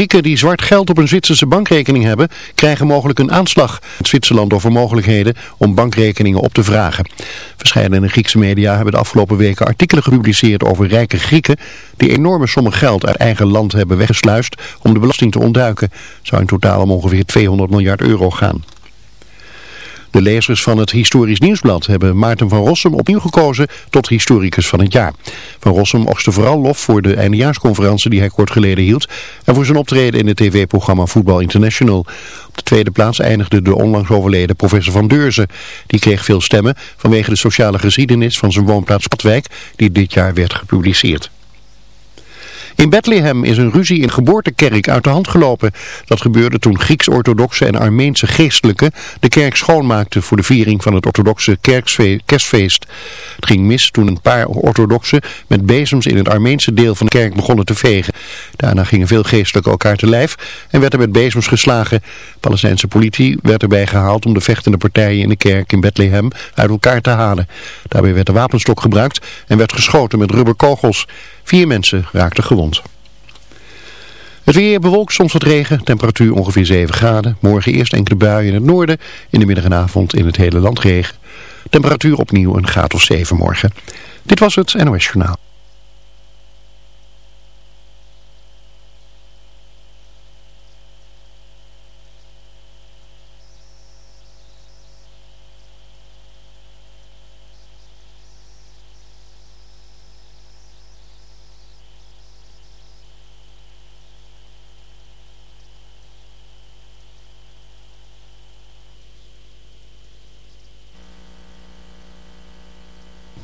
Grieken die zwart geld op een Zwitserse bankrekening hebben, krijgen mogelijk een aanslag. Het Zwitserland over mogelijkheden om bankrekeningen op te vragen. Verschillende Griekse media hebben de afgelopen weken artikelen gepubliceerd over rijke Grieken die enorme sommen geld uit eigen land hebben weggesluist om de belasting te ontduiken. Zou in totaal om ongeveer 200 miljard euro gaan. De lezers van het Historisch Nieuwsblad hebben Maarten van Rossum opnieuw gekozen tot historicus van het jaar. Van Rossum oogste vooral lof voor de eindejaarsconferentie die hij kort geleden hield en voor zijn optreden in het tv-programma Voetbal International. Op de tweede plaats eindigde de onlangs overleden professor Van Deurzen. Die kreeg veel stemmen vanwege de sociale geschiedenis van zijn woonplaats Katwijk die dit jaar werd gepubliceerd. In Bethlehem is een ruzie in geboortekerk uit de hand gelopen. Dat gebeurde toen Grieks-orthodoxe en Armeense geestelijken de kerk schoonmaakten voor de viering van het orthodoxe kerstfeest. Het ging mis toen een paar orthodoxen met bezems in het Armeense deel van de kerk begonnen te vegen. Daarna gingen veel geestelijken elkaar te lijf en werd er met bezems geslagen. Palestijnse politie werd erbij gehaald om de vechtende partijen in de kerk in Bethlehem uit elkaar te halen. Daarbij werd de wapenstok gebruikt en werd geschoten met rubberkogels. Vier mensen raakten gewond. Het weer bewolkt, soms wat regen, temperatuur ongeveer 7 graden. Morgen eerst enkele buien in het noorden, in de middag en avond in het hele land regen. Temperatuur opnieuw een graad of 7 morgen. Dit was het NOS Journaal.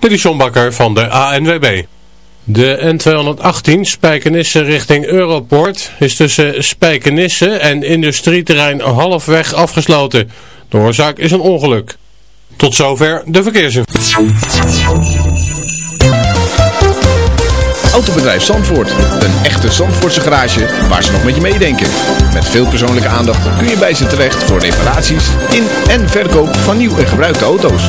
Dit is van de ANWB. De N218 Spijkenisse richting Europoort is tussen Spijkenisse en industrieterrein halfweg afgesloten. De oorzaak is een ongeluk. Tot zover de verkeersinformatie. Autobedrijf Zandvoort. Een echte Zandvoortse garage waar ze nog met je meedenken. Met veel persoonlijke aandacht kun je bij ze terecht voor reparaties in en verkoop van nieuw en gebruikte auto's.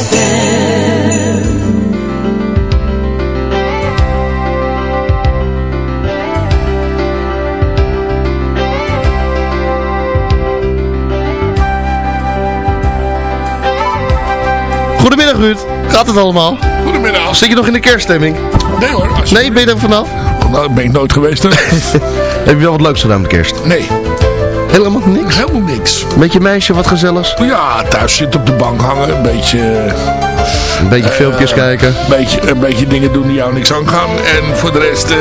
Goedemiddag Ruud, gaat het allemaal? Goedemiddag. Zit je nog in de kerststemming? Nee hoor. Nee, ben je er vanaf? Nou, ben ik nooit geweest. Heb je wel wat leuks gedaan met kerst? Nee. Helemaal niks? Helemaal niks. Met je meisje wat gezelligs? Ja, thuis zitten op de bank hangen, een beetje... Een beetje uh, filmpjes kijken? Een beetje, een beetje dingen doen die jou niks aangaan. En voor de rest... Uh,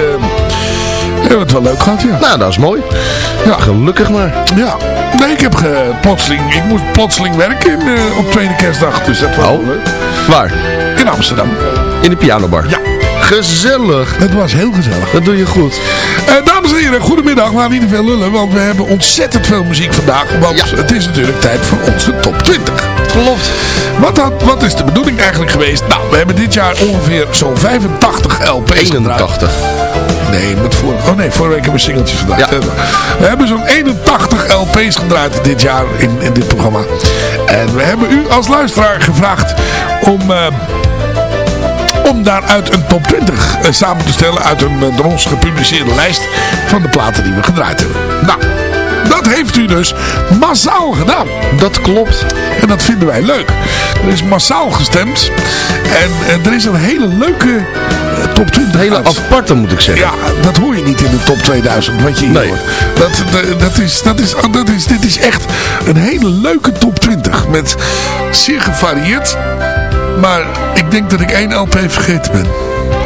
hebben we het wel leuk gehad, ja. Nou, dat is mooi. Ja. Gelukkig maar. Ja. Nee, ik heb ge, plotseling, ik moest plotseling werken uh, op tweede kerstdag, dus dat was oh. leuk. Waar? In Amsterdam. In de pianobar? Ja. Gezellig. Het was heel gezellig. Dat doe je goed. Uh, dames en heren, goedemiddag. Gaan niet te veel lullen, want we hebben ontzettend veel muziek vandaag. Want ja. het is natuurlijk tijd voor onze top 20. Klopt. Wat, had, wat is de bedoeling eigenlijk geweest? Nou, we hebben dit jaar ongeveer zo'n 85 LP's 81. Nee, met voor, oh nee, vorige week hebben we singeltjes gedraaid. Ja. We hebben zo'n 81 LP's gedraaid dit jaar in, in dit programma. En we hebben u als luisteraar gevraagd om... Uh, om daaruit een top 20 uh, samen te stellen uit een uh, door ons gepubliceerde lijst van de platen die we gedraaid hebben. Nou, dat heeft u dus massaal gedaan. Dat klopt. En dat vinden wij leuk. Er is massaal gestemd. En, en er is een hele leuke top 20 Hele uit. aparte moet ik zeggen. Ja, dat hoor je niet in de top 2000, wat je hier Nee. hoort. Dat, dat, dat, is, dat, is, dat is, dit is echt een hele leuke top 20. Met zeer gevarieerd. Maar ik denk dat ik één LP vergeten ben.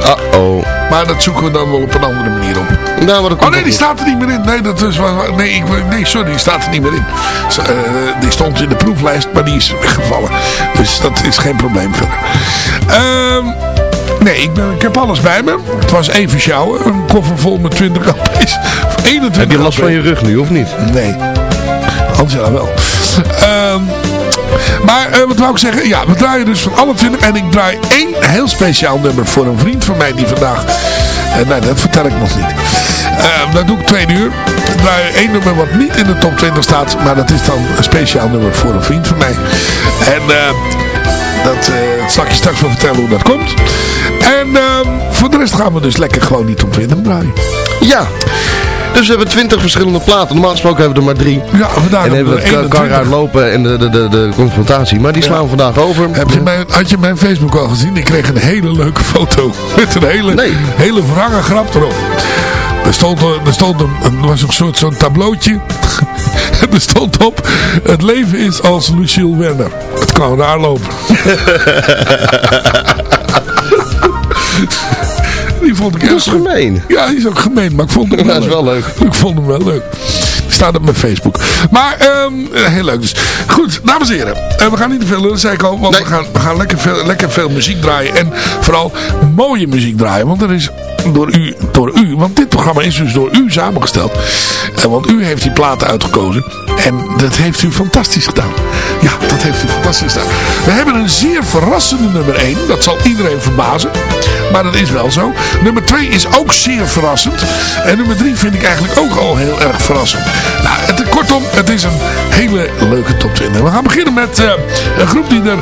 Uh-oh. Maar dat zoeken we dan wel op een andere manier op. Nou, maar dat Oh nee, die staat er niet meer in. Nee, dat is, nee, ik, nee sorry, die staat er niet meer in. Eh, die stond in de proeflijst, maar die is weggevallen. Dus dat is geen probleem verder. Ehm, nee, ik, ben, ik heb alles bij me. Het was even sjouwen. Een koffer vol met 20 LP's. 21 Heb je last van je rug nu, of niet? Nee. Angela wel. Ehm, maar eh, wat wou ik zeggen? Ja, we draaien dus van alle 20. En ik draai één heel speciaal nummer voor een vriend van mij die vandaag... eh, nee, dat vertel ik nog niet. Ehm, dat doe ik twee uur. Ik draai één nummer wat niet in de top 20 staat. Maar dat is dan een speciaal nummer voor een vriend van mij. En eh, dat zal ik je straks wel vertellen hoe dat komt. En ehm, voor de rest gaan we dus lekker gewoon die top 20 draaien. Ja. Dus we hebben 20 verschillende platen. Normaal gesproken hebben we er maar drie. Ja, vandaag En dan hebben we het kar uitlopen en de, de, de, de confrontatie. Maar die slaan we vandaag over. Heb je mijn, had je mijn Facebook al gezien? Ik kreeg een hele leuke foto. Met een hele, Nee. hele wrange grap erop. Er stond, er er stond een, er was een soort zo'n tableautje. en er stond op. Het leven is als Luciel Werner. Het kan raar lopen. Die vond ik Dat is gemeen. Ja, die is ook gemeen. Maar ik vond hem Dat wel is leuk. wel leuk. Ik vond hem wel leuk. Staat op mijn Facebook. Maar ehm, heel leuk dus. Goed, dames en heren. Eh, we gaan niet te veel lullen, zei ik al. Want Nee. we gaan, we gaan lekker, veel, lekker veel muziek draaien. En vooral mooie muziek draaien. Want er is door u, door u. Want dit programma is dus door u samengesteld. En want u heeft die platen uitgekozen. En dat heeft u fantastisch gedaan. Ja, dat heeft u fantastisch gedaan. We hebben een zeer verrassende nummer 1. Dat zal iedereen verbazen. Maar dat is wel zo. Nummer 2 is ook zeer verrassend. En nummer 3 vind ik eigenlijk ook al heel erg verrassend. Nou, het, kortom, het is een hele leuke top 20. We gaan beginnen met eh, een groep die er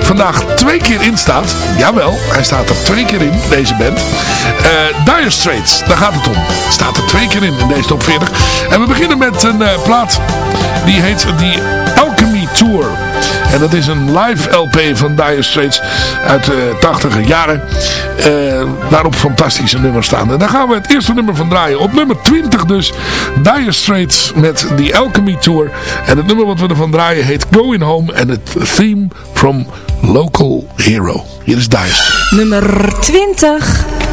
vandaag twee keer in staat. Jawel, hij staat er twee keer in, deze band. Eh Dire Straits, daar gaat het om. Staat er twee keer in, in deze top 40. En we beginnen met een eh, plaat die heet die Alchemy Tour. En dat is een live LP van Dire Straits uit de 80 jaren. eh, waarop fantastische nummers staan. En daar gaan we het eerste nummer van draaien. Op nummer 20 dus Dire Straits met die Alchemy Tour. En het nummer wat we ervan draaien heet Going Home. En het theme from Local Hero. Hier is Dire Straits. Nummer 20.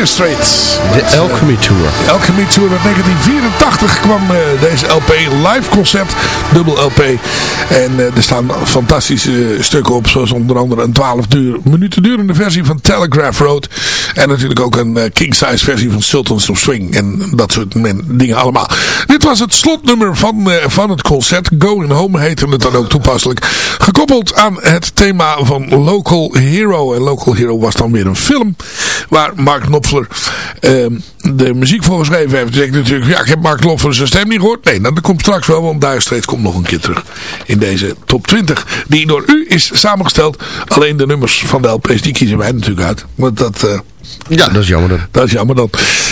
Dire Straits. De Alchemy Tour. De Alchemy Tour uit 1984 kwam uh, deze LP live concert, dubbel LP. En uh, er staan fantastische stukken op, zoals onder andere een 12 duur, minuten durende versie van Telegraph Road. En natuurlijk ook een uh, king-size versie van Sultans of Swing. En dat soort dingen allemaal. Dit was het slotnummer van, van het concert. Going Home heette het dan ook toepasselijk. Gekoppeld aan het thema van Local Hero. En Local Hero was dan weer een film waar Mark Knopfler uh, de muziek voor geschreven heeft. Dus ik natuurlijk, ja, ik heb Mark Knopfler zijn stem niet gehoord. Nee, nou, dat komt straks wel, want Dire komt nog een keer terug in deze top 20. Die door u is samengesteld. Alleen de nummers van de LP's, die kiezen wij natuurlijk uit. Want dat... Ja, dat is jammer dan. Dat is jammer dan.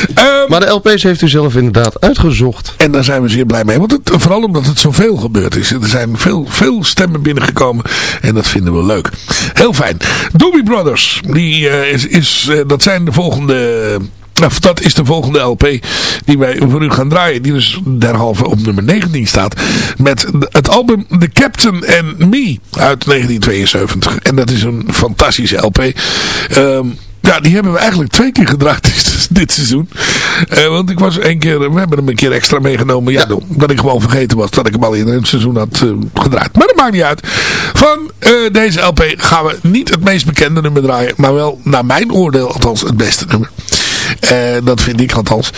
Um, maar de LP's heeft u zelf inderdaad uitgezocht. En daar zijn we zeer blij mee. Want het, vooral omdat het zoveel gebeurd is. Er zijn veel, veel stemmen binnengekomen. En dat vinden we leuk. Heel fijn. Doobie Brothers. Die, uh, is, is, uh, dat zijn de volgende... Nou, dat is de volgende LP die wij voor u gaan draaien. Die dus derhalve op nummer 19 staat. Met het album The Captain and Me uit 1972. En dat is een fantastische LP. Um, ja, die hebben we eigenlijk twee keer gedraaid dit, dit seizoen. Uh, want ik was één keer, we hebben hem een keer extra meegenomen. Ja, dat ik gewoon vergeten was dat ik hem al in het seizoen had uh, gedraaid. Maar dat maakt niet uit. Van uh, deze LP gaan we niet het meest bekende nummer draaien. Maar wel, naar mijn oordeel althans, het beste nummer. dat vind ik althans.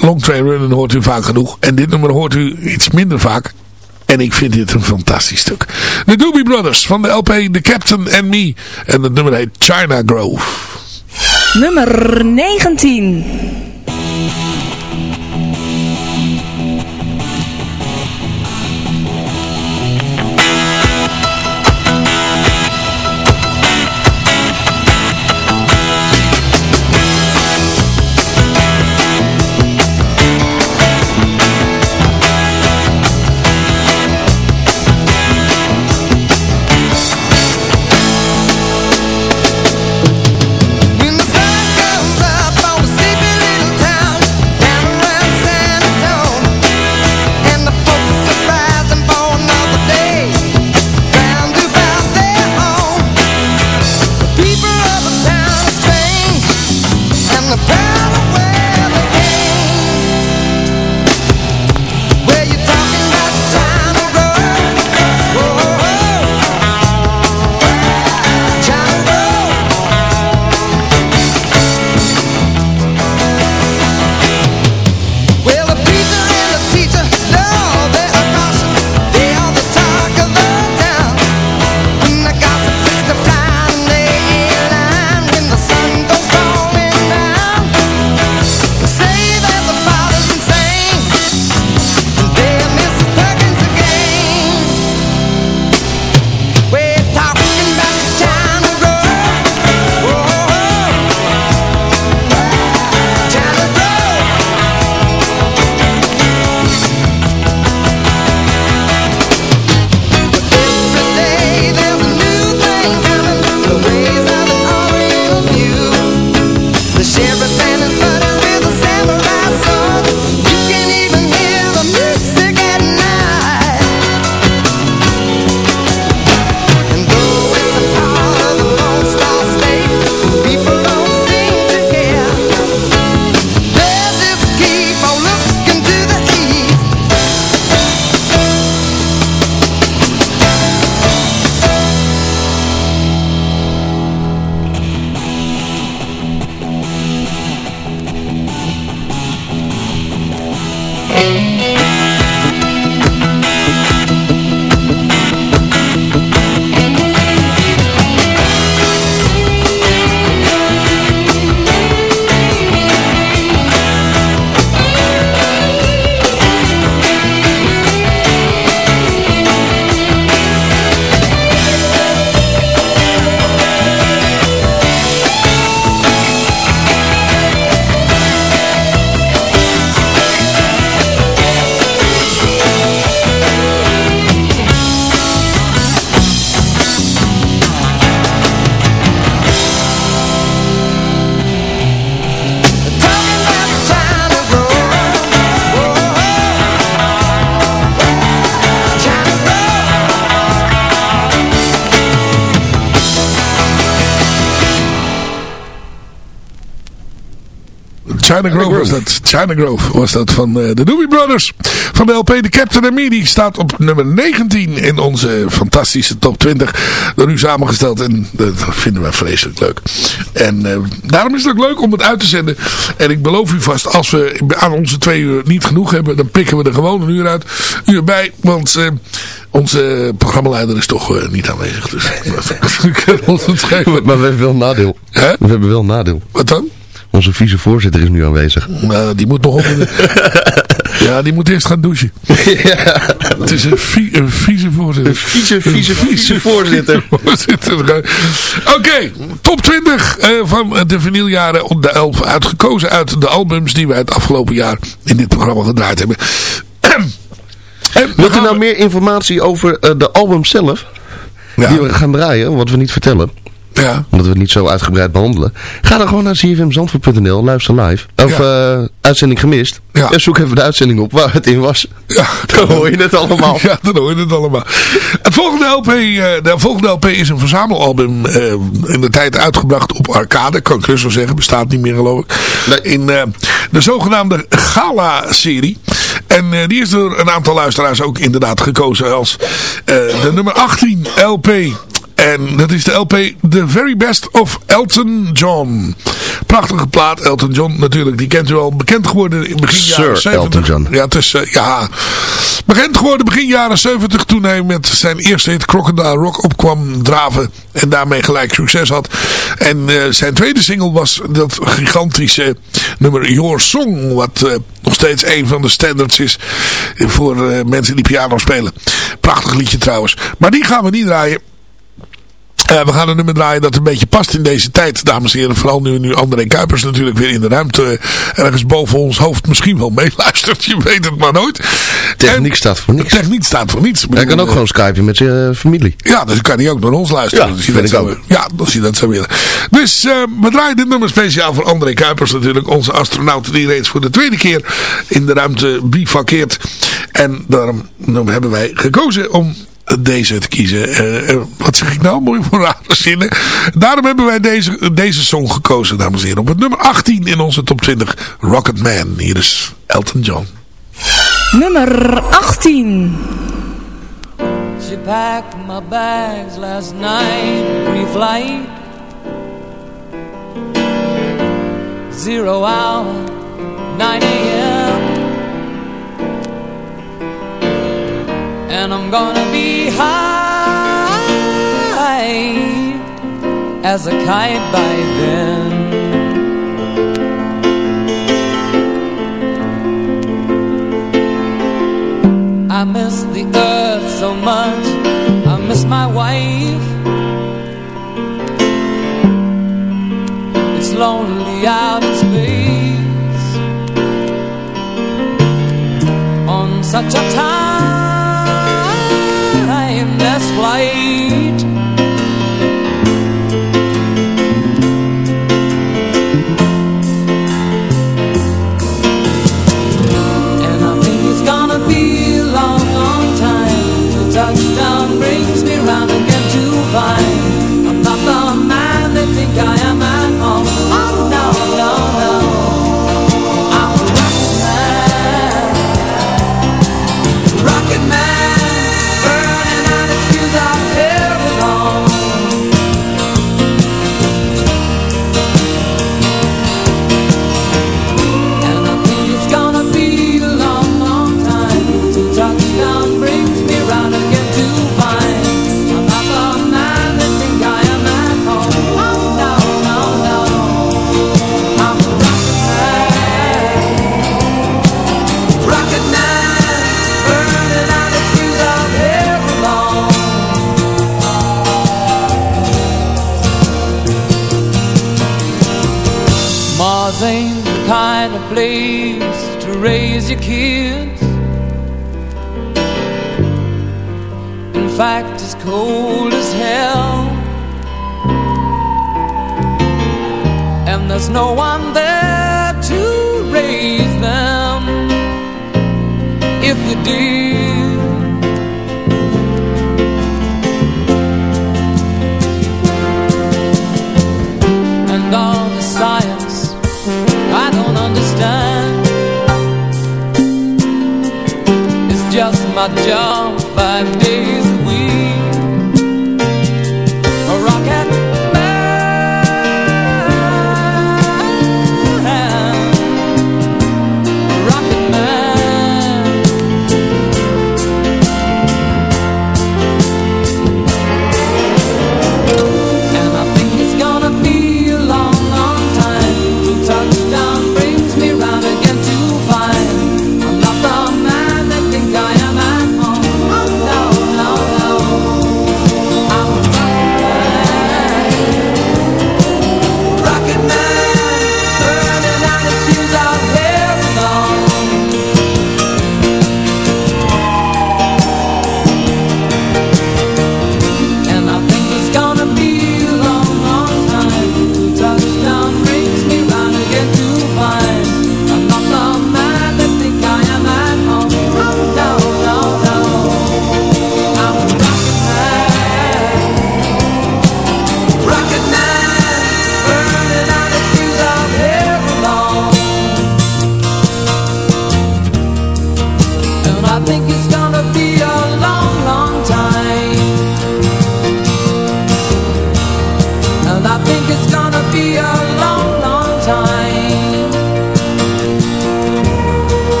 Long Train Running hoort u vaak genoeg. En dit nummer hoort u iets minder vaak. En ik vind dit een fantastisch stuk. De Doobie Brothers van de LP The Captain and Me. En het nummer heet China Grove. Nummer 19. China Grove was dat. China Grove was dat van uh, de Doobie Brothers. Van de LP The Captain and Me. Die staat op nummer 19 in onze fantastische top 20. Door u samengesteld. En dat vinden wij vreselijk leuk. En uh, daarom is het ook leuk om het uit te zenden. En ik beloof u vast, als we aan onze twee uur niet genoeg hebben. Dan pikken we er gewoon een uur uit. Uur bij. Want... Uh, onze programmaleider is toch niet aanwezig. Dus we kunnen ons het. Maar we hebben wel een nadeel. We hebben wel een nadeel. Wat dan? Onze vicevoorzitter is nu aanwezig. Nou, die moet nog op. ja, die moet eerst gaan douchen. ja. Het is een, vi een vicevoorzitter. Een vice, vice, vicevoorzitter. Oké, top 20 uh, van de vinyljaren op de 11 uitgekozen uit de albums die wij het afgelopen jaar in dit programma gedraaid hebben. Wilt u nou meer informatie over uh, de album zelf? Ja. Die we gaan draaien, wat we niet vertellen. Ja. Omdat we het niet zo uitgebreid behandelen. Ga dan gewoon naar cfmzandvoort.nl, luister live. Of ja. uh, uitzending gemist. Ja. En zoek even de uitzending op waar het in was. Ja. Dan hoor je het allemaal. Ja, dan hoor je het allemaal. Het volgende LP, uh, de volgende LP is een verzamelalbum uh, in de tijd uitgebracht op Arcade. Kan ik rustig zeggen, bestaat niet meer geloof ik. In de zogenaamde Gala-serie. En die is door een aantal luisteraars ook inderdaad gekozen als de nummer 18 LP en dat is de LP The Very Best of Elton John. Prachtige plaat. Elton John natuurlijk. Die kent u al. Bekend geworden in begin Sir jaren 70. Elton John. Ja, het is, uh, ja. Bekend geworden begin jaren 70. Toen hij met zijn eerste hit Crocodile Rock opkwam draven. En daarmee gelijk succes had. En uh, zijn tweede single was dat gigantische nummer Your Song. Wat uh, nog steeds een van de standards is voor mensen die piano spelen. Prachtig liedje trouwens. Maar die gaan we niet draaien. Uh, we gaan een nummer draaien dat een beetje past in deze tijd, dames en heren. Vooral nu, nu André Kuipers natuurlijk weer in de ruimte uh, ergens boven ons hoofd misschien wel meeluistert. Je weet het maar nooit. Techniek en, staat voor niets. Techniek staat voor niets. Hij kan ook uh, gewoon skypen met zijn familie. Ja, dus kan hij ook naar ons luisteren. Ja, dus vind ik ook. Ja, als je dat zou willen. Dus we draaien dit nummer speciaal voor André Kuipers natuurlijk. Onze astronaut die reeds voor de tweede keer in de ruimte bivakkeert. En daarom hebben wij gekozen om deze te kiezen. Uh, uh, wat zeg ik nou? Mooi voor rare zinnen. Daarom hebben wij deze, deze song gekozen, dames en heren. Op het nummer 18 in onze top 20. Rocket Man. Hier is Elton John. Nummer 18. She packed my bags last night, pre-flight. Zero hour, 9 a.m. And I'm gonna be high as a kite by then. I miss the earth so much. I miss my wife. It's lonely out in space on such a timeless flying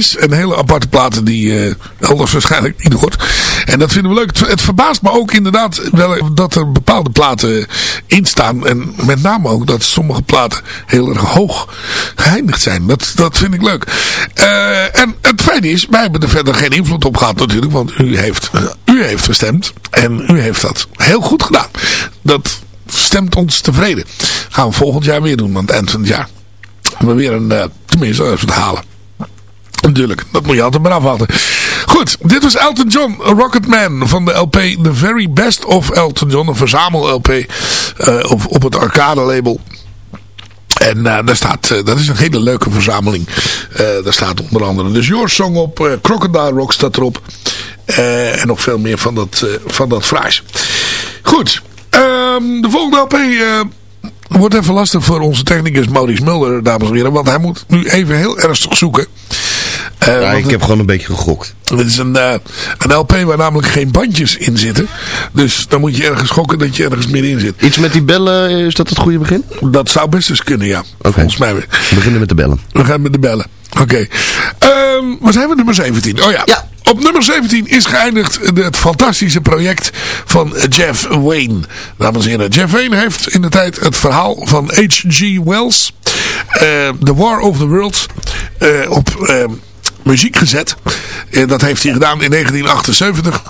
en hele aparte platen die je elders waarschijnlijk niet hoort. En dat vinden we leuk. Het, verbaast me ook inderdaad wel dat er bepaalde platen in staan. En met name ook dat sommige platen heel erg hoog geëindigd zijn. Dat, dat vind ik leuk. Eh, en het fijne is, wij hebben er verder geen invloed op gehad natuurlijk. Want u heeft, eh, u heeft gestemd. En u heeft dat heel goed gedaan. Dat stemt ons tevreden. Gaan we volgend jaar weer doen aan het eind van het jaar. We weer een, eh, tenminste, als halen. Natuurlijk, dat moet je altijd maar afwachten. Goed, dit was Elton John, Rocketman van de LP The Very Best of Elton John. Een verzamel-LP eh, op, op het arcade label. En eh, daar staat, eh, dat is een hele leuke verzameling. Daar staat onder andere dus Your Song op, Crocodile Rock staat erop. En nog veel meer van dat, van dat fraais. Goed, ehm, de volgende LP... Wordt even lastig voor onze technicus Maurice Mulder, dames en heren. Want hij moet nu even heel ernstig zoeken. Eh, Ja, ik het- heb gewoon een beetje gegokt. het is een, eh, een LP waar namelijk geen bandjes in zitten. Dus dan moet je ergens gokken dat je ergens meer in zit. Iets met die bellen, is dat het goede begin? Dat zou best eens kunnen, ja. Volgens mij. weer. We beginnen met de bellen. We gaan met de bellen. Oké. Ehm, waar zijn we? Nummer 17. Oh ja. Ja. Op nummer 17 is geëindigd het fantastische project van Jeff Wayne. Dames en heren, Jeff Wayne heeft in de tijd het verhaal van H.G. Wells, eh, The War of the Worlds, eh, op eh, muziek gezet. Eh, dat heeft hij gedaan in 1978.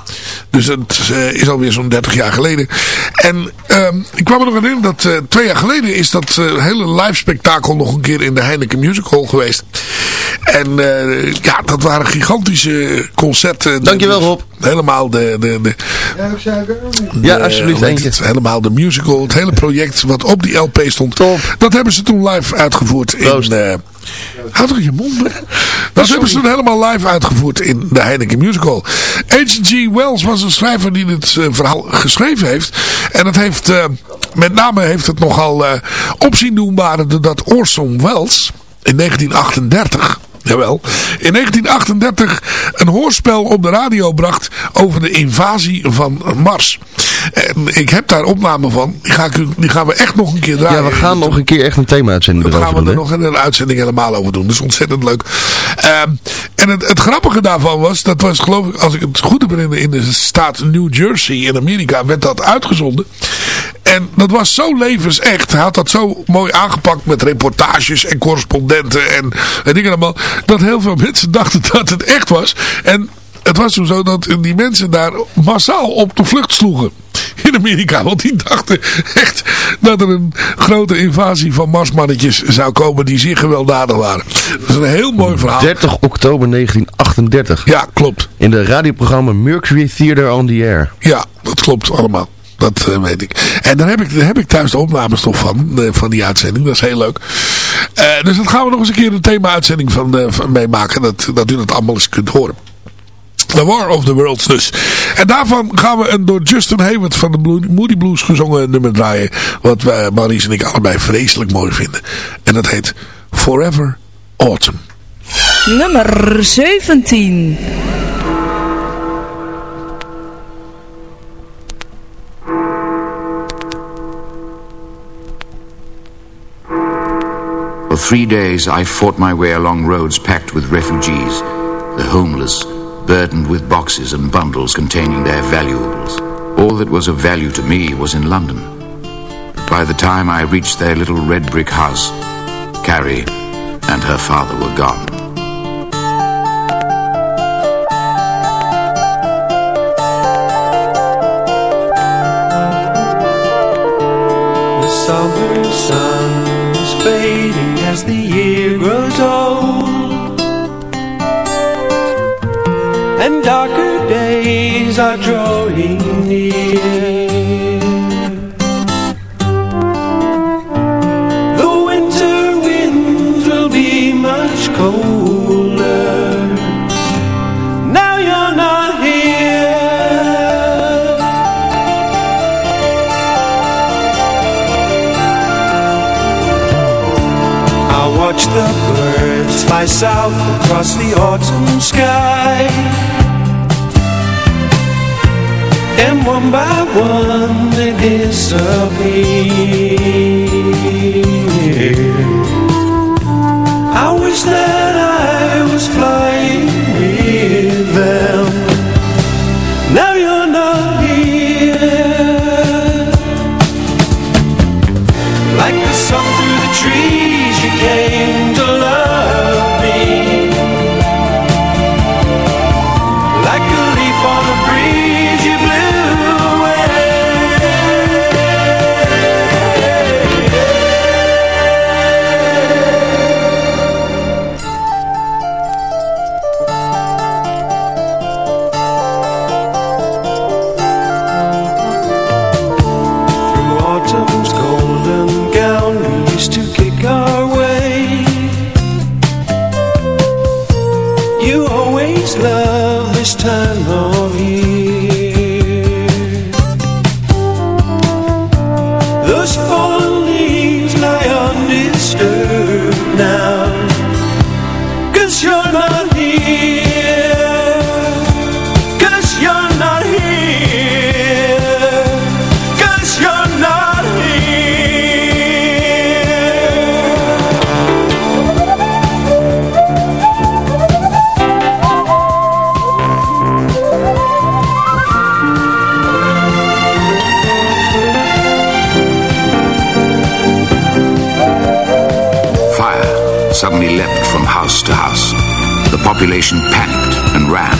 Dus het eh, is alweer zo'n 30 jaar geleden. En ehm, ik kwam er nog aan in dat eh, twee jaar geleden is dat eh, hele live spektakel nog een keer in de Heineken Music Hall geweest. En eh, ja, dat waren gigantische concerten. Dankjewel, Rob. Helemaal de... de, de Ja, alsjeblieft, eentje. het? Helemaal de musical, het hele project wat op die LP stond. Top. Dat hebben ze toen live uitgevoerd in... Proost. eh Houd toch je mond, hè? Dat hebben ze toen helemaal live uitgevoerd in de Heineken Musical. H.G. Wells was een schrijver die dit eh, verhaal geschreven heeft. En het heeft, eh, met name heeft het nogal eh opzien doen waren dat Orson Welles in 1938... Jawel. In 1938 een hoorspel op de radio bracht over de invasie van Mars. En ik heb daar opname van. Die, ga ik, die gaan we echt nog een keer draaien. Ja, we gaan nog een keer echt een thema-uitzending Dan gaan erover we doen. er nog een uitzending helemaal over doen. Dat is ontzettend leuk. Ehm, en het, het grappige daarvan was, dat was geloof ik, als ik het goed heb in de, in de staat New Jersey in Amerika, werd dat uitgezonden. En dat was zo levensecht. Hij had dat zo mooi aangepakt met reportages en correspondenten en, en dingen allemaal. Dat heel veel mensen dachten dat het echt was. En het was toen zo dat die mensen daar massaal op de vlucht sloegen. in Amerika. Want die dachten echt dat er een grote invasie van marsmannetjes zou komen die zeer gewelddadig waren. Dat is een heel mooi verhaal. 30 oktober 1938. Ja, klopt. In de radioprogramma Mercury Theater on the Air. Ja, dat klopt allemaal. Dat eh, weet ik. En daar heb ik, daar heb ik thuis de opnames toch van, eh, van die uitzending. Dat is heel leuk. Eh, dus dat gaan we nog eens een keer een thema-uitzending van, eh, van meemaken. Dat, dat u dat allemaal eens kunt horen. The War of the Worlds dus. En daarvan gaan we een door Justin Hayward van de Moody Blues gezongen nummer draaien. Wat wij, Maurice en ik allebei vreselijk mooi vinden. En dat heet Forever Autumn. Nummer 17. Three days I fought my way along roads packed with refugees, the homeless, burdened with boxes and bundles containing their valuables. All that was of value to me was in London. By the time I reached their little red brick house, Carrie and her father were gone. As the year grows old. And darker days are drawing near south across the autumn sky. And one by one they disappear. I wish that I was flying emotional panicked and ran,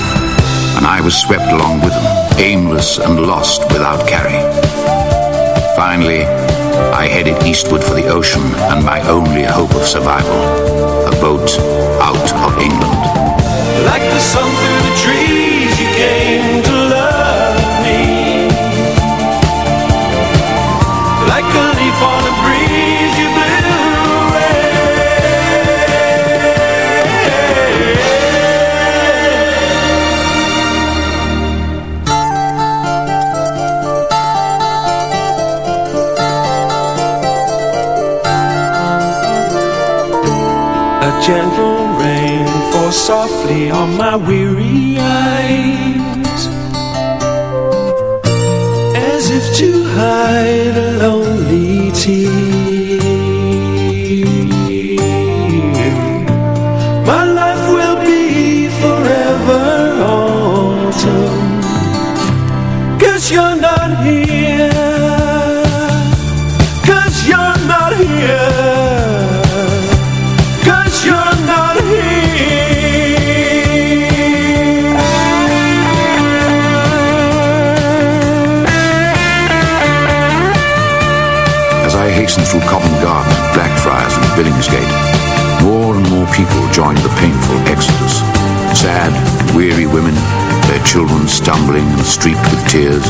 and I was swept along with them, aimless and lost without Carrie. Finally, I headed eastward for the ocean and my only hope of survival, a boat out of England. Like the sun through the trees, gentle rain falls softly on my weary eyes. As if to hide a lonely tear people joined the painful exodus. Sad, weary women, their children stumbling and streaked with tears,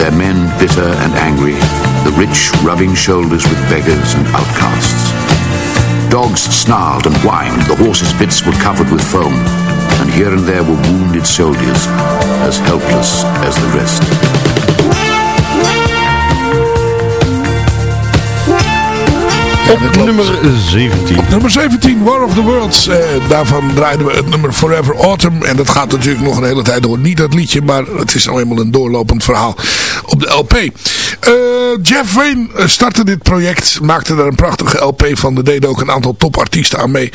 their men bitter and angry, the rich rubbing shoulders with beggars and outcasts. Dogs snarled and whined, the horses' bits were covered with foam, and here and there were wounded soldiers, as helpless as the rest. Op nummer 17. Op nummer 17, War of the Worlds. Eh, daarvan draaiden we het nummer Forever Autumn. En dat gaat natuurlijk nog een hele tijd door. Niet dat liedje, maar het is nou eenmaal een doorlopend verhaal op de LP. Eh, Jeff Wayne startte dit project. Maakte er een prachtige LP van. Er deden ook een aantal topartiesten aan mee.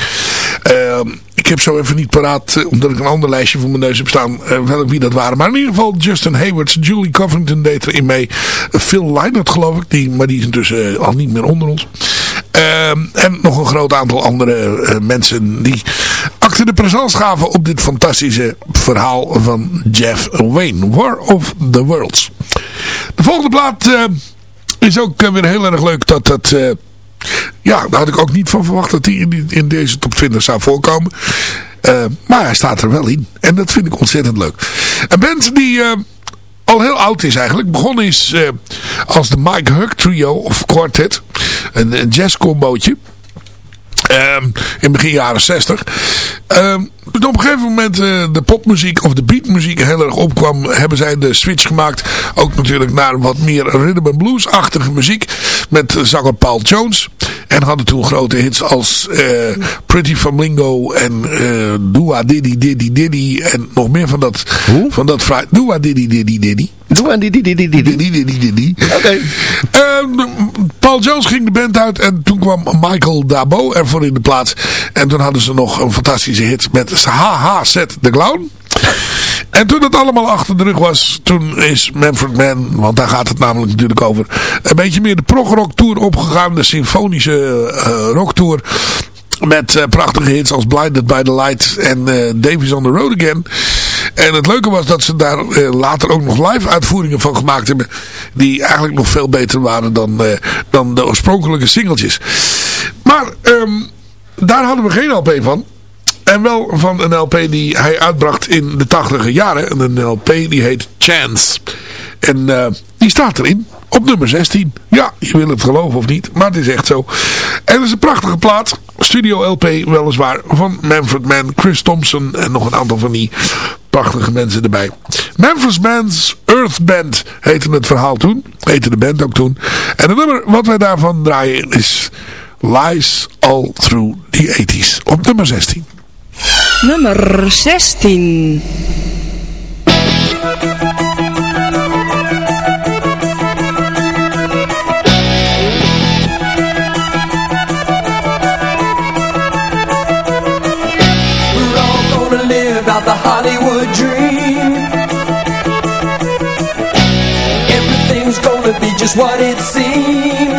Eh, ik heb zo even niet paraat, eh, omdat ik een ander lijstje voor mijn neus heb staan, welk wie dat waren. Maar in ieder geval Justin Hayward, Julie Covington deed erin mee. Phil Lynott geloof ik, die, maar die is intussen al niet meer onder ons. Ehm, en nog een groot aantal andere mensen die achter de présence gaven op dit fantastische verhaal van Jeff Wayne. War of the Worlds. De volgende plaat is ook weer heel erg leuk dat dat... Ja, daar had ik ook niet van verwacht dat hij in, in deze top 20 zou voorkomen. Uh, maar hij staat er wel in. En dat vind ik ontzettend leuk. Een band die uh, al heel oud is eigenlijk. Begonnen is uh, als de Mike Hug Trio of Quartet. Een, een jazzcombootje. Um, in begin jaren 60. Um, toen op een gegeven moment uh, de popmuziek of de beatmuziek heel erg opkwam, hebben zij de switch gemaakt. Ook natuurlijk naar wat meer rhythm and blues-achtige muziek. Met zanger Paul Jones. En hadden toen grote hits als uh, Pretty Flamingo en uh, Dua Diddy Diddy Diddy. En nog meer van dat. Hoe? Van dat. Dua Diddy Diddy Diddy. Dua Diddy Diddy Diddy. Diddy Diddy Diddy. Oké. Okay. Uh, Paul Jones ging de band uit en toen kwam Michael Dabo ervoor in de plaats. En toen hadden ze nog een fantastische hit met Haha Set the Clown. En toen het allemaal achter de rug was, toen is Manfred Mann, want daar gaat het namelijk natuurlijk over, een beetje meer de prog-rock tour opgegaan. De symfonische uh, rock tour. Met uh, prachtige hits als Blinded by the Light en uh, Davies on the Road Again. En het leuke was dat ze daar uh, later ook nog live uitvoeringen van gemaakt hebben. Die eigenlijk nog veel beter waren dan, dan de oorspronkelijke singeltjes. Maar um, daar hadden we geen LP van. En wel van een LP die hij uitbracht in de tachtige jaren. Een LP die heet Chance. En uh, die staat erin. Op nummer 16. Ja, je wil het geloven of niet. Maar het is echt zo. En het is een prachtige plaat. Studio LP weliswaar. Van Manfred Mann, Chris Thompson. En nog een aantal van die prachtige mensen erbij. Memphis Man's Earth Band heette het verhaal toen. Heette de band ook toen. En het nummer wat wij daarvan draaien is... Lies All Through the 80s. Op nummer 16. Nummer 16. Just what it seems.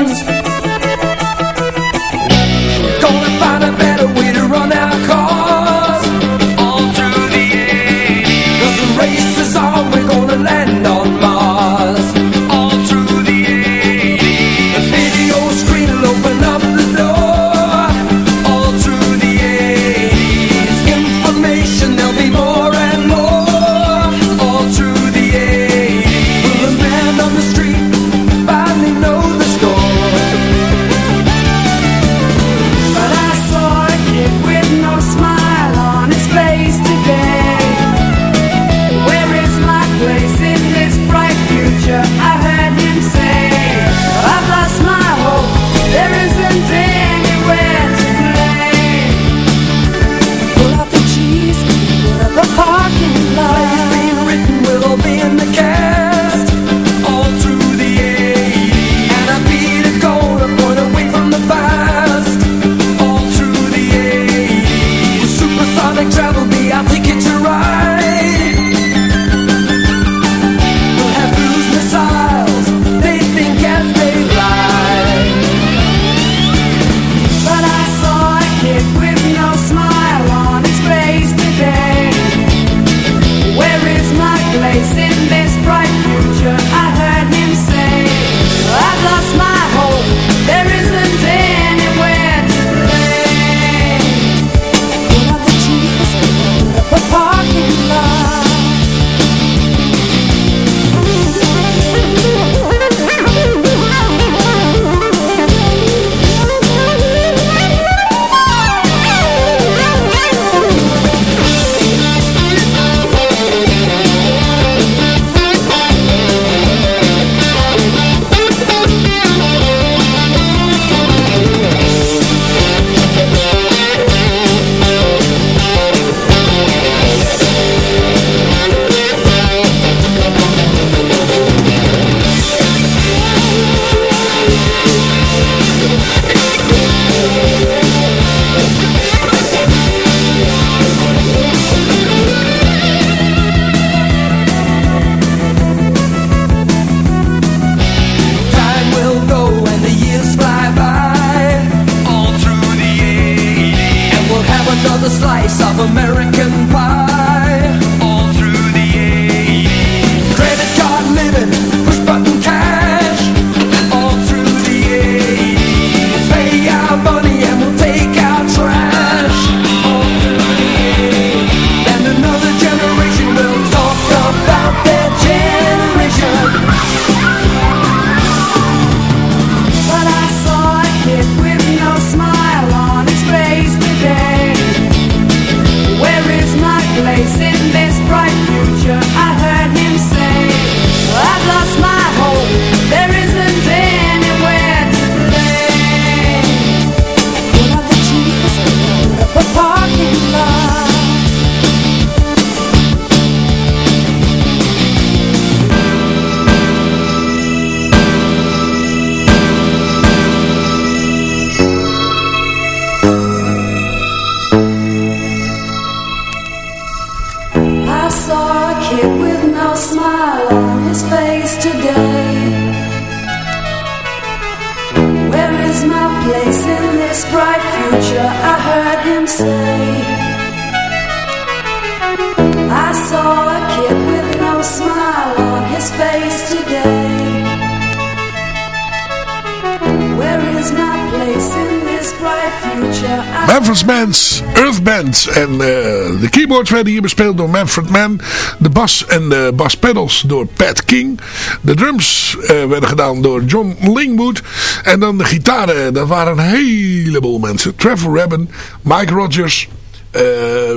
Memphis Man's Earth Band. En eh, de keyboards werden hier bespeeld door Manfred Mann. De bas en de baspedals door Pat King. De drums eh, werden gedaan door John Lingwood. En dan de gitaren, dat waren een heleboel mensen. Trevor Rabin, Mike Rogers, eh,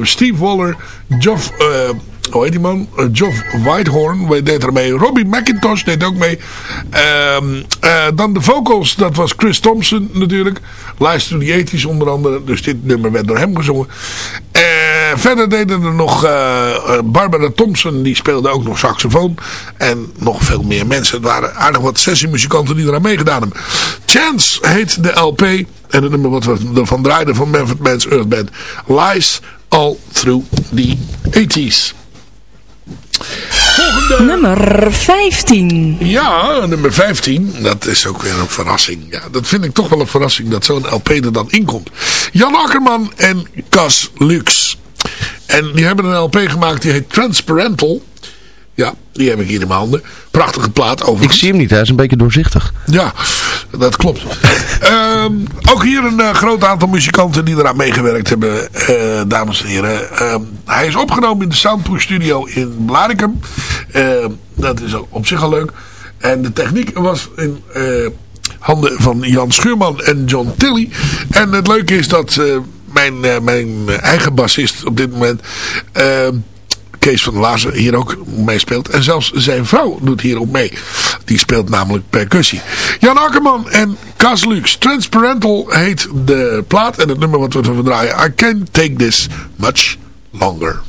Steve Waller, Geoff... hoe heet die man? Uh, Geoff Whitehorn deed er mee. Robbie McIntosh deed ook mee. Ehm, eh, dan de vocals, dat was Chris Thompson natuurlijk. Live to the 80s onder andere. Dus dit nummer werd door hem gezongen. Eh, verder deden er nog Barbara Thompson, die speelde ook nog saxofoon. En nog veel meer mensen. Het waren aardig wat sessiemuzikanten die eraan meegedaan hebben. Chance heet de LP. En het nummer wat we ervan draaiden van Manfred Man's Earth Band. Lies All Through the 80s. Nummer 15. Ja, nummer 15. Dat is ook weer een verrassing. Ja, dat vind ik toch wel een verrassing dat zo'n LP er dan inkomt. Jan Akkerman en Cas Lux. En die hebben een LP gemaakt die heet Transparental. Ja, die heb ik hier in mijn handen. Prachtige plaat over. Ik zie hem niet, hij is een beetje doorzichtig. Ja, dat klopt. Ehm, ook hier een eh, groot aantal muzikanten die eraan meegewerkt hebben, eh, dames en heren. Ehm, hij is opgenomen in de Soundproof Studio in Blaricum. Ehm, dat is op zich al leuk. En de techniek was in eh, handen van Jan Schuurman en John Tilly. En het leuke is dat mijn, mijn eigen bassist op dit moment... Kees van der Laarzen hier ook mee speelt. En zelfs zijn vrouw doet hier ook mee. Die speelt namelijk percussie. Jan Akkerman en Cas Lux. Transparental heet de plaat. En het nummer wat we ervan draaien. I can't take this much longer.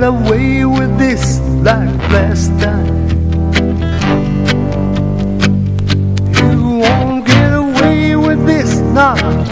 Get away with this like last time. You won't get away with this, not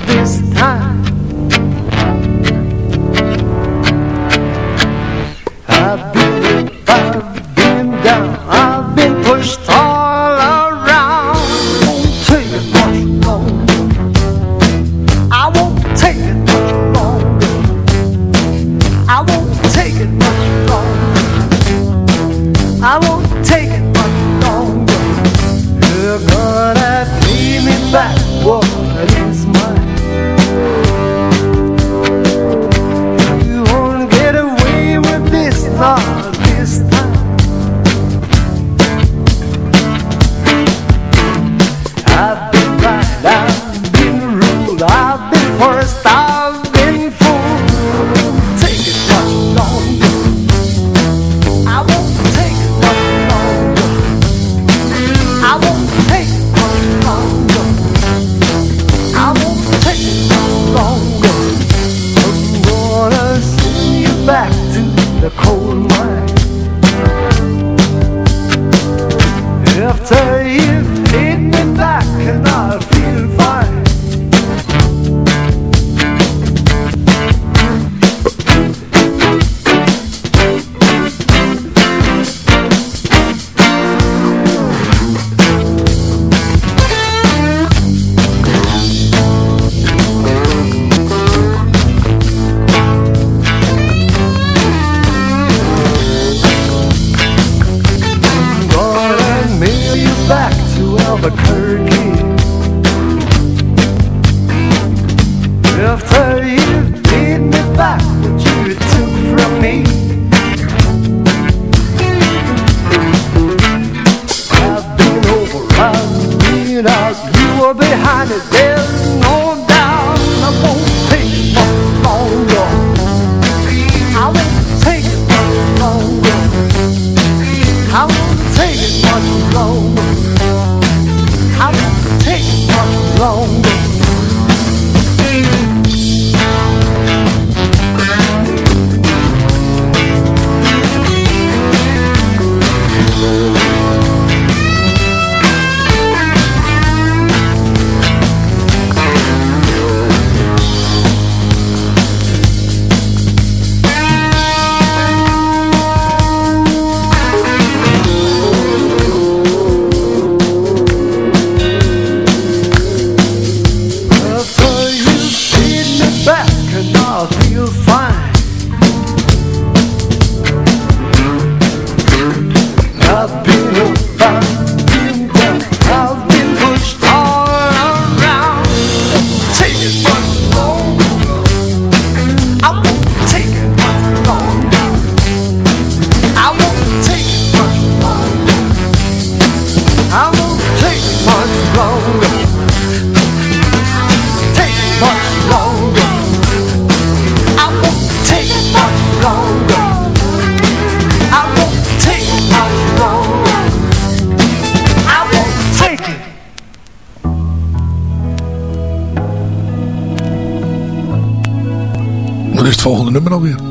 volgende nummer nou alweer.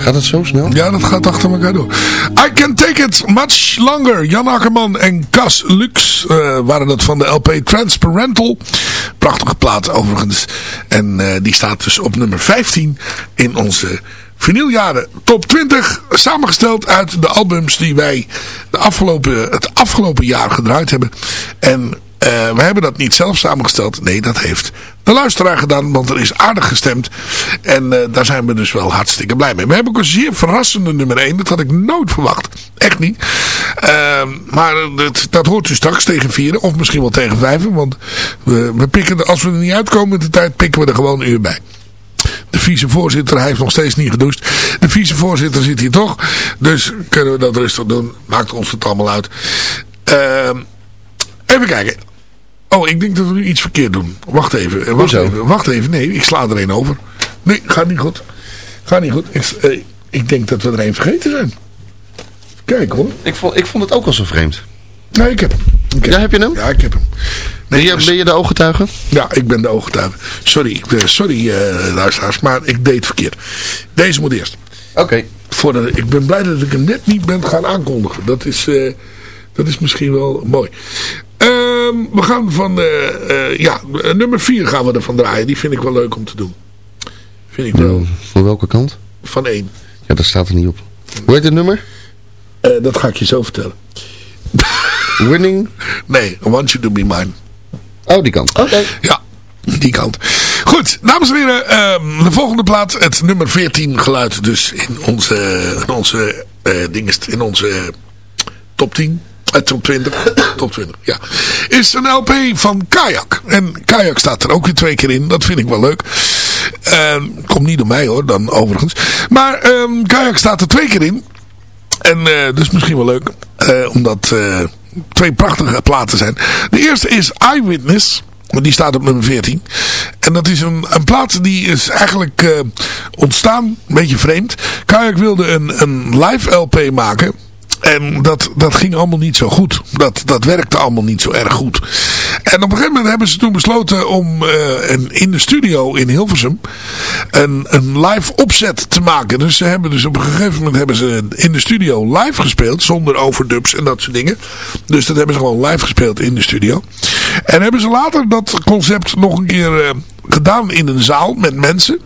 Gaat het zo snel? Ja, dat gaat achter elkaar door. I Can Take It Much Longer. Jan Akkerman en Cas Lux uh, waren dat van de LP Transparental. Prachtige plaat overigens. En uh, die staat dus op nummer 15 in onze vinyljaren top 20. Samengesteld uit de albums die wij de afgelopen, het afgelopen jaar gedraaid hebben. En uh, we hebben dat niet zelf samengesteld. Nee, dat heeft de luisteraar gedaan, want er is aardig gestemd. En uh, daar zijn we dus wel hartstikke blij mee. We hebben ook een zeer verrassende nummer 1. Dat had ik nooit verwacht. Echt niet. Uh, maar dat, dat hoort u straks tegen vieren. Of misschien wel tegen vijven. Want we, pikken er, als we er niet uitkomen in de tijd, pikken we er gewoon een uur bij. De vicevoorzitter, heeft nog steeds niet gedoucht. De vicevoorzitter zit hier toch. Dus kunnen we dat rustig doen. Maakt ons het allemaal uit. Uh, even kijken. Oh, ik denk dat we nu iets verkeerd doen. Wacht even. Wacht even. Wacht even. Nee, ik sla er een over. Nee, gaat niet goed. Gaat niet goed. Ik, uh, ik denk dat we er een vergeten zijn. Kijk hoor. Ik vond, ik vond het ook al zo vreemd. Nee, ik heb hem. Ik heb ja, heb je hem? Ja, ik heb hem. Nee, ben, je, ben je de ooggetuige? Ja, ik ben de ooggetuige. Sorry, sorry uh, luisteraars, maar ik deed verkeerd. Deze moet eerst. Oké. Okay. Ik ben blij dat ik hem net niet ben gaan aankondigen. Dat is, uh, dat is misschien wel mooi. Uh, we gaan van, uh, ja, nummer 4 gaan we ervan draaien. Die vind ik wel leuk om te doen. Vind ik wel. Van welke kant? Van 1. Ja, dat staat er niet op. Hoe heet het nummer? dat ga ik je zo vertellen. Winning? Nee, I Want You To Be Mine. Oh, die kant. Oké. Okay. Ja, die kant. Goed, dames en heren, uh, de volgende plaat, het nummer 14 geluid dus in onze, in onze uh, dinges, in onze top 10. Uh, top 20, top 20, ja. Is een LP van Kayak. En Kayak staat er ook weer twee keer in. Dat vind ik wel leuk. Uh, komt niet door mij hoor, dan overigens. Maar um, Kayak staat er twee keer in. En dus misschien wel leuk. Uh, omdat twee prachtige platen zijn. De eerste is Eyewitness. Die staat op nummer 14. En dat is een, een plaat die is eigenlijk ontstaan. Een beetje vreemd. Kayak wilde een, een live LP maken. En dat, dat ging allemaal niet zo goed. Dat, dat werkte allemaal niet zo erg goed. En op een gegeven moment hebben ze toen besloten om uh, een, in de studio in Hilversum een, een live opzet te maken. Dus ze hebben dus op een gegeven moment hebben ze in de studio live gespeeld. Zonder overdubs en dat soort dingen. Dus dat hebben ze gewoon live gespeeld in de studio. En hebben ze later dat concept nog een keer uh, gedaan in een zaal met mensen.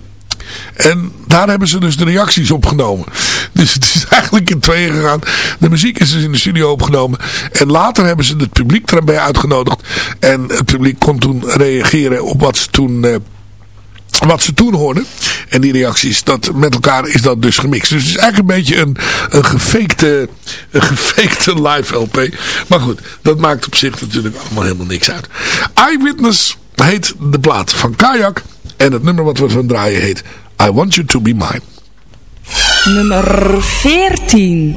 En daar hebben ze dus de reacties opgenomen. Dus het is eigenlijk in tweeën gegaan. De muziek is dus in de studio opgenomen. En later hebben ze het publiek erbij uitgenodigd. En het publiek kon toen reageren op wat ze toen... Uh, wat ze toen hoorden. En die reacties, dat, met elkaar is dat dus gemixt. Dus het is eigenlijk een beetje een, een, gefakte, live LP. Maar goed, dat maakt op zich natuurlijk allemaal helemaal niks uit. Eyewitness heet de plaat van Kayak. En het nummer wat we van draaien heet I Want You To Be Mine. Nummer 14.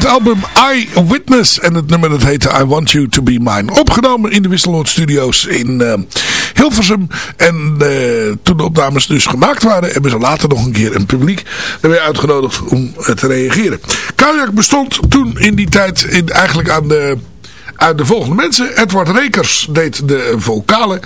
Het album I Witness. En het nummer dat heette I Want You To Be Mine. Opgenomen in de Wisseloord Studios in uh, Hilversum. En uh, toen de opnames dus gemaakt waren, hebben ze later nog een keer een publiek erbij uitgenodigd om te reageren. Kajak bestond toen in die tijd eigenlijk aan de, de volgende mensen. Edward Rekers deed de vocalen.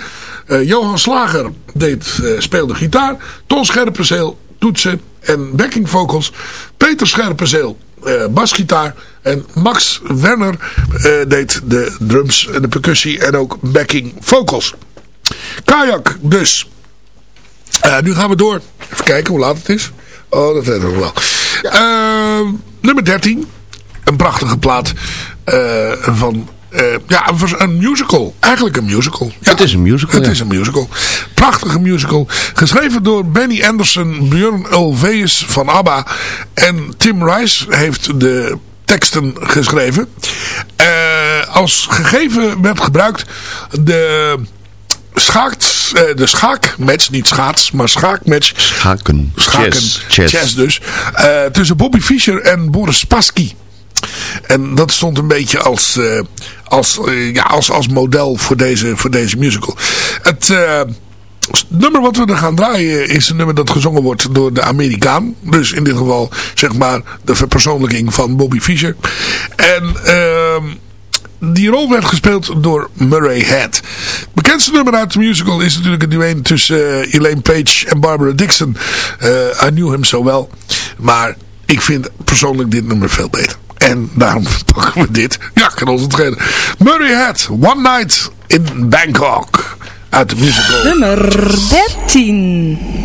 Johan Slager deed, speelde gitaar. Ton Scherpenzeel toetsen en backing vocals. Peter Scherpenzeel uh, basgitaar. En Max Werner uh, deed de drums en de percussie en ook backing vocals. Kajak dus. Uh, nu gaan we door. Even kijken hoe laat het is. Oh, dat weet ik nog wel. Ja. nummer 13. Een prachtige plaat van uh, ja, een musical. Eigenlijk een musical. Ja, het is een musical, Het is een musical. Prachtige musical. Geschreven door Benny Anderson, Björn Ulvaeus van ABBA. En Tim Rice heeft de teksten geschreven. Uh, als gegeven werd gebruikt de schaakt, uh, de schaakmatch, niet schaats, maar schaakmatch. Schaken. Schaken. Chess. Chess, chess dus. Tussen Bobby Fischer en Boris Spassky. En dat stond een beetje als, uh, als, uh, ja, als, als model voor deze, voor deze musical. Het uh, nummer wat we er gaan draaien is een nummer dat gezongen wordt door de Amerikaan. Dus in dit geval zeg maar de verpersoonlijking van Bobby Fischer. En ehm, die rol werd gespeeld door Murray Head. Het bekendste nummer uit de musical is natuurlijk het duet tussen Elaine Page en Barbara Dixon. I Knew Him So Well. Maar ik vind persoonlijk dit nummer veel beter. En daarom pakken we dit. Ja, kan ons ontschelen. Murray Head, One Night in Bangkok. Uit de musical. Nummer 13.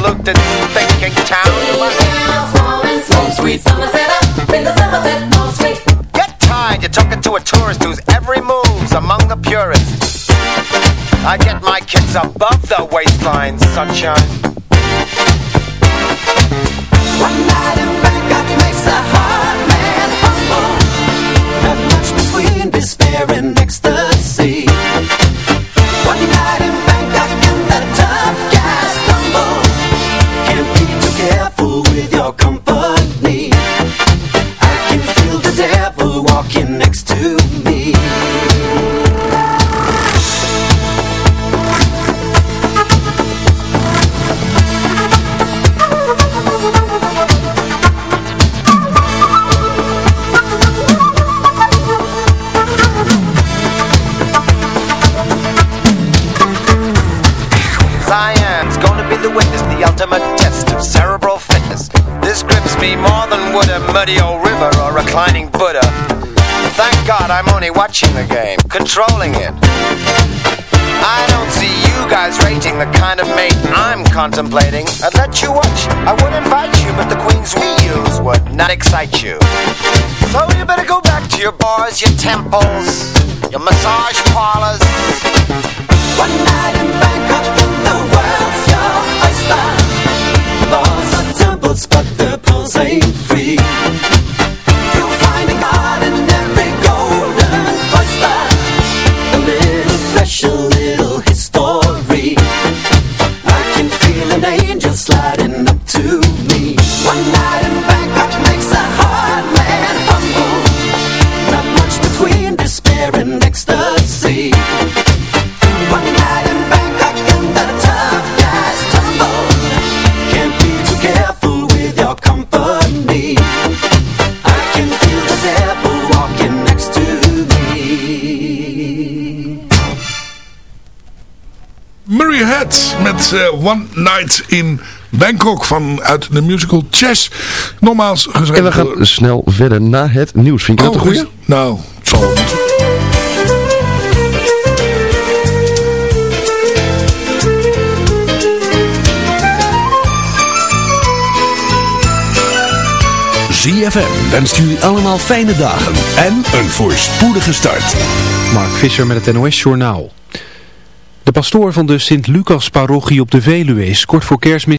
crowded, polluted, thinking town. sweet Somerset up in the Somerset Home Suite. Get tired, you're talking to a tourist whose every move's among the purists. I get my kids above the waistline, sunshine. Would a muddy old river or reclining Buddha. Thank God I'm only watching the game, controlling it. I don't see you guys rating the kind of mate I'm contemplating. I'd let you watch, I would invite you, but the queens we use would not excite you. So you better go back to your bars, your temples, your massage parlors. One night in Bangkok the world's your oyster. Bars temples, but their pulse ain't met eh, One Night in Bangkok vanuit de musical Chess. Nogmaals geschreven En we gaan door- snel verder naar het nieuws. Vind je dat Oh, een goeie? is- Nou. ZFM wenst jullie allemaal fijne dagen en een voorspoedige start. Mark Visser met het NOS Journaal. De pastoor van de Sint-Lucas-parochie op de Veluwe is kort voor kerstmis